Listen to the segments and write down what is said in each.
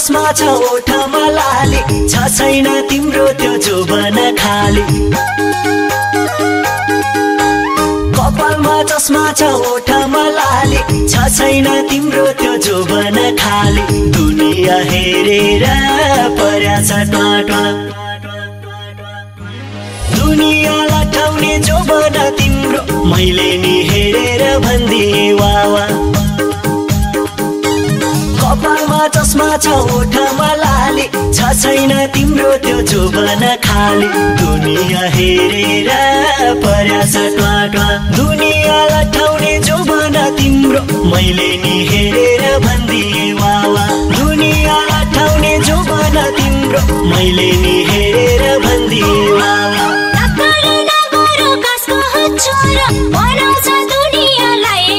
चस्मा छ ओठमा लाली छ छैन तिम्रो त्यो जोबन खाली। कपालमा चस्मा छ ओठमा लाली छ छैन तिम्रो त्यो जोबन खाली। दुनियाँ हेरेर पर्या छ टाटा दुनियाँ लठाउने जोबन तिम्रो। मैले नि हेरेर भनिदिएँ वा चस्मा छ ओठमा लाली छ छैन तिम्रो त्यो जोबन खाली। दुनियाँ हेरेर पर्या छ टाटा दुनियाँ लठाउने जोबन तिम्रो मैले नि हेरेर भनिदिएँ वा दुनियाँ लठाउने जोबन तिम्रो मैले नि हेरेर भनिदिएँ वा नक्कल नगरो कासको छोरो बनाउँछ दुनियाँलाई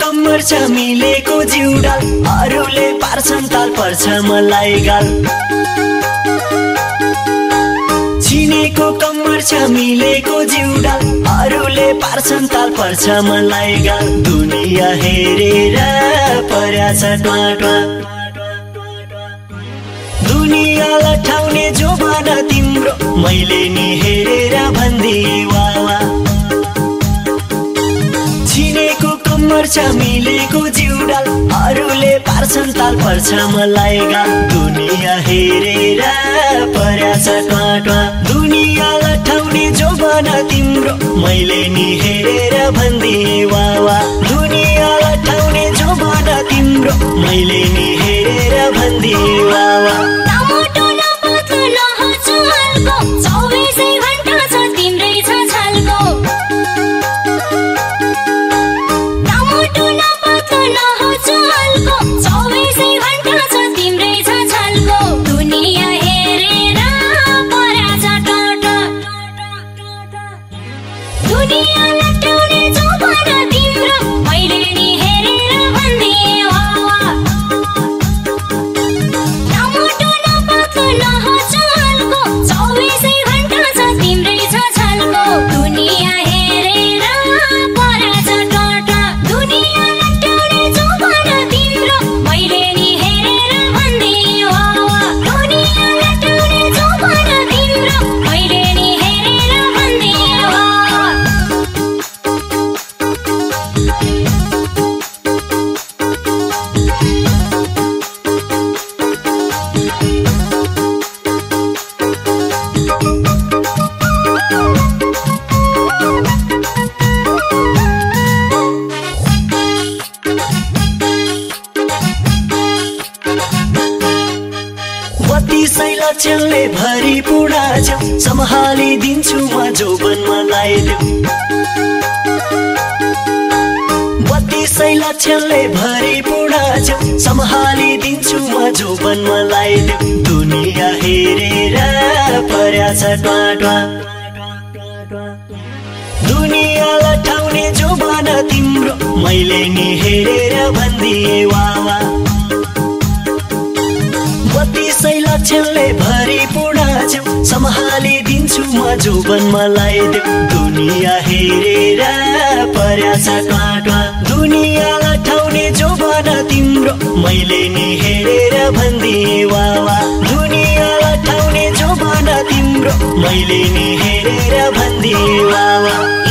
कम्मर छ मिलेको जिउडाल अरूले पार्छन् ताल पर्छ मलाई गाल। चिनेको कम्मर छ मिलेको जिउडाल अरूले पार्छन् ताल पर्छ मलाई गाल। दुनियाँ हेरेर पर्या छ टाटा दुनियाँ लठाउने जोबान तिम्रो। मैले नि हेरेर कम्मर छ मिलेको जिउडाल। अरूले पार्छन् ताल पर्छ मलाई गाल। दुनियाँ हेरेर पर्या छ टाटा दुनियाँ लठाउने जोबन तिम्रो मैले नि हेरेर भनिदिएँ वा वा। दुनियाँ लठाउने जोबन तिम्रो मैले नि बत्तिसै लक्षणले भरि पुडा छेउ सम्हालिदिन्छु म जोबनमा लगाइदेऊ बत्तिसै लक्षणले भरि पुडा छेउ सम्हालिदिन्छु म जोबनमा लगाइदेऊ दुनियाँ हेरेर पर्या छ टाटा दुनियाँ लठाउने जोबान तिम्रो। मैले नि हेरेर भनिदिएँ वा। वा लक्षणले भरिपूर्ण छेउ सम्हालिदिन्छु म जोबन मलाई देऊ दुनियाँ हेरेर पर्याछ काँटा दुनियाँ लठाउने जोबन तिम्रो। मैले नि हेरेर भनिदिएँ वावा। दुनियाँ लठाउने जोबन तिम्रो। मैले नि हेरेर भनिदिएँ यो दिलको